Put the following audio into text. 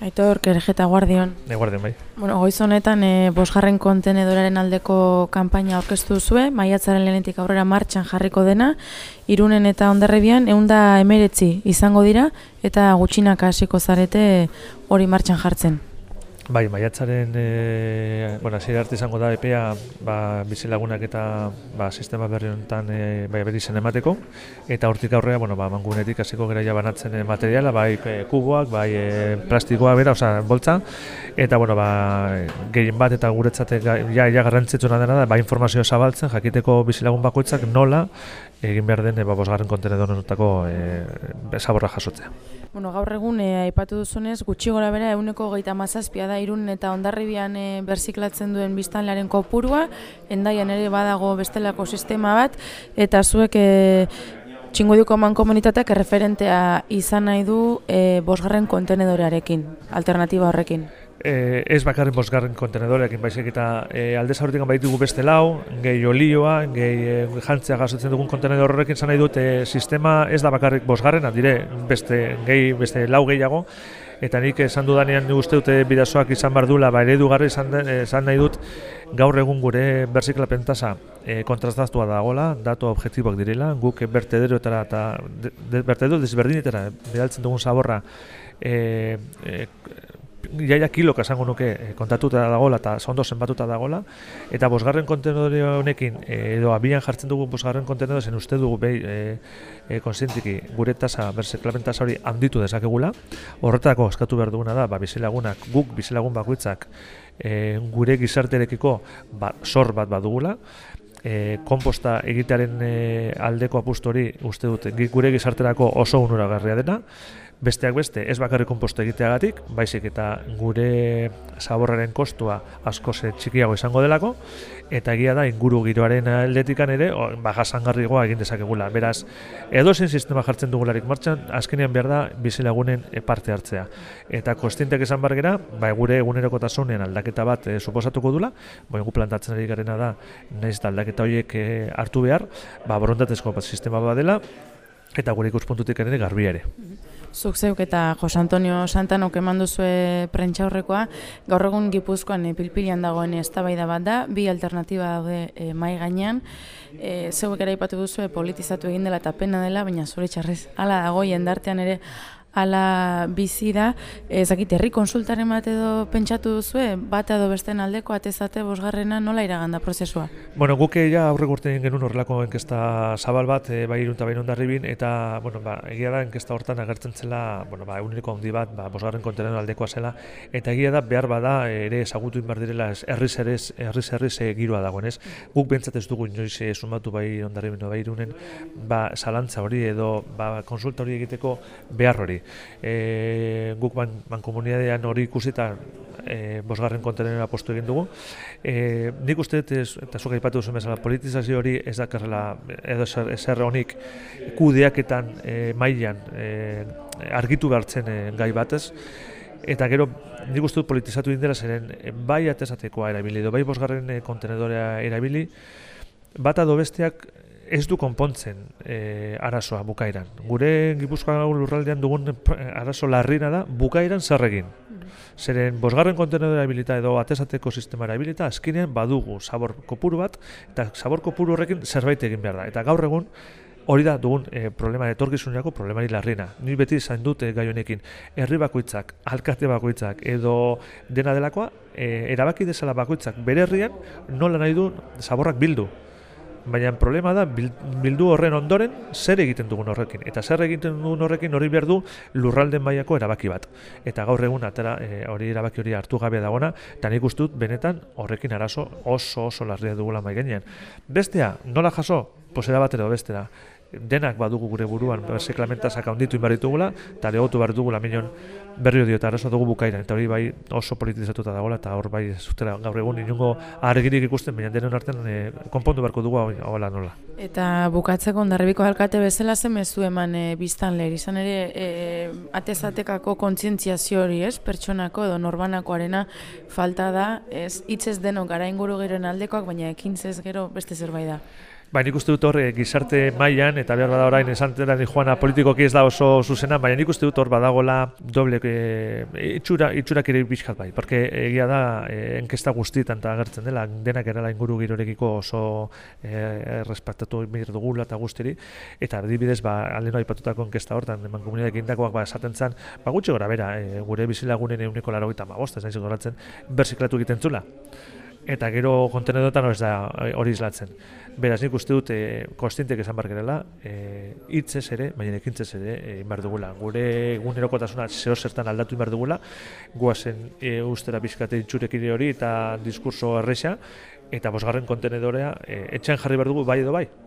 Aitor, kerejeta guardion. Ne guardion, bai. Bueno, goiz honetan, e, bosgarren kontenedoraren aldeko kanpaina aurkeztu zue, maiatzaren lehenetik aurrera martxan jarriko dena, irunen eta ondarrebian, eunda emeretzi izango dira, eta gutxinak hasiko zarete hori martxan jartzen. Bai, maiatzaren, e, bueno, arte izango da EPEA ba, bizilagunak eta ba, sistema berri honetan e, bai, berri zen emateko. Eta hortik aurrea, bueno, ba, mangunetik hasiko gara banatzen materiala, bai e, kuboak, bai e, plastikoa bera, oza, boltza. Eta, bueno, ba, gehien bat eta guretzate ja, ja garrantzitsuna dena da, ba, informazio zabaltzen, jakiteko bizilagun bakoitzak nola egin behar den, e, ba, bosgarren kontenedor honetako e, zaborra jasotzea. Bueno, gaur egun e, aipatu duzunez, gutxi gora bera eguneko geita mazazpia da irun eta ondarribian e, berziklatzen duen biztanlearen kopurua, endaian ere badago bestelako sistema bat, eta zuek e, txingodiko man komunitateak erreferentea izan nahi du e, bosgarren kontenedorearekin, alternatiba horrekin eh, ez bakarren bosgarren kontenedoreak baizik eta eh, alde zaurtik baitugu beste lau, gehi olioa, gehi eh, jantzea gazotzen dugun kontenedor horrekin zan nahi dut, sistema ez da bakarrik bosgarren, dire beste, gehi, beste lau gehiago, eta nik esan dudanean uste dute bidazoak izan bar dula, ba eredugarri izan, izan nahi dut gaur egun gure berziklapen tasa e, kontrastaztua dagoela, datu objektiboak direla, guk bertederoetara eta de, de, bertedero desberdinetara bidaltzen dugun zaborra e, e, jaia kilo esango nuke e, kontatuta dagola eta ondo zenbatuta dagola. Eta bosgarren kontenedore honekin e, edo abian jartzen dugu bosgarren kontenedore zen uste dugu behi e, e, konsientiki gure tasa, berse tasa hori handitu dezakegula. Horretako eskatu behar duguna da, ba, bizilagunak, guk bizilagun bakoitzak e, gure gizarterekiko ba, sor bat badugula. E, komposta egitearen e, aldeko apustu hori uste dut gure gizarterako oso unuragarria dena besteak beste ez bakarrik konposto egiteagatik, baizik eta gure zaborraren kostua asko ze txikiago izango delako, eta egia da inguru giroaren aldetikan ere bagasangarrigoa egin dezakegula. Beraz, edo zen sistema jartzen dugularik martxan, azkenean behar da bizilagunen parte hartzea. Eta kostientek izan bargera, ba, gure egunerokotasunean aldaketa bat e, suposatuko dula, bo egu plantatzen ari garena da, naiz da aldaketa horiek e, hartu behar, ba, borontatezko bat sistema bat dela, eta gure ikuspuntutik ere garbi ere. Zuk zeuk eta Jos Antonio Santanok eman duzue prentsa horrekoa, gaur egun Gipuzkoan pilpilian dagoen eztabaida bat da, bi alternatiba daude e, mai gainean. E, zeuek ere ipatu duzu politizatu egin dela eta pena dela, baina zure txarrez hala dago jendartean ere ala bizi da, ezakit herri konsultaren bat edo pentsatu duzue, bat edo besten aldeko atezate bosgarrena nola iraganda prozesua? Bueno, guke ja aurre gurten genuen horrelako enkesta zabal bat, e, bai irunta bai ondarribin, eta bueno, ba, egia da enkesta hortan agertzen zela, bueno, ba, eguneko handi bat, ba, bosgarren kontenero aldekoa zela, eta egia da behar bada ere ezagutu inbar direla herriz erriz, herriz herriz e, giroa dagoen, ez? Guk bentsat ez dugu inoiz e, sumatu bai ondarribin bai irunen, ba, salantza hori edo ba, konsulta hori egiteko behar hori e, guk ban, ban komunidadean hori ikusita e, bosgarren kontenera postu egin dugu. E, nik uste dut, ez, eta zuka ipatu duzu mesela, politizazio hori ez dakarrela edo eser honik kudeaketan e, mailan e, argitu behartzen e, gai batez. Eta gero, nik uste dut politizatu indela zeren bai atesatekoa erabili, edo bai bosgarren kontenedorea erabili, bat ado besteak ez du konpontzen e, arazoa bukairan. Gure Gipuzkoa lurraldean dugun eh, arazo larrina da bukairan zerregin. Zeren bosgarren kontenedora habilita edo atesateko sistema habilita azkenean badugu zabor kopuru bat eta zabor kopuru horrekin zerbait egin behar da. Eta gaur egun hori da dugun e, problema etorkizunerako problemari larrina. Ni beti zain dute gai honekin herri bakoitzak, alkate bakoitzak edo dena delakoa e, erabaki dezala bakoitzak bere herrian nola nahi du zaborrak bildu baina problema da bildu horren ondoren zer egiten dugun horrekin? Eta zer egiten dugun horrekin hori behar du lurralden mailako erabaki bat. Eta gaur egun atera e, hori erabaki hori hartu gabe dagona eta nik uste dut benetan horrekin arazo oso oso larria dugula mai gainean. Bestea nola jaso? Posera bat edo bestera denak badugu gure buruan berseklamentasak handitu inbarritugula eta legotu behar dugula minon berri dio eta arazo dugu bukaira eta hori bai oso politizatuta dagoela eta hor bai zutera gaur egun inungo argirik ikusten baina denon artean e, konpondu beharko dugu hola nola. Eta bukatzeko ondarribiko alkate bezala zen mezu eman e, biztan lehir, izan ere e, atezatekako kontzientziazio hori ez, pertsonako edo norbanakoarena falta da, ez hitzez denok gara inguru geroen aldekoak, baina ekintzez gero beste zerbait da. Ba, nik uste dut hor eh, gizarte mailan eta behar bada orain esan joana politikoki ez da oso zuzena, baina nik uste dut hor badagola doble e, itxura, itxurak ere bizkat bai, porque egia da e, enkesta guztietan eta agertzen dela, denak erala inguru girorekiko oso e, respektatu mir dugula eta guztiri, eta adibidez ba, aleno aipatutako enkesta hortan, eman komunitateak indakoak ba, esaten zen, ba, gutxi gora bera, e, gure bizilagunen euneko laro gita ma bost, ez nahi goratzen, berziklatu egiten zula eta gero kontenedotan ez da hori islatzen. Beraz, nik uste dut, e, kostientek esan barkerela, e, hitzez ere, baina ekintzez ere, e, inbar dugula. Gure egunerokotasuna zeo zertan aldatu inbar dugula, guazen e, ustera bizkate itxurekin hori eta diskurso erresa, eta bosgarren kontenedorea, e, etxean jarri behar dugu bai edo bai.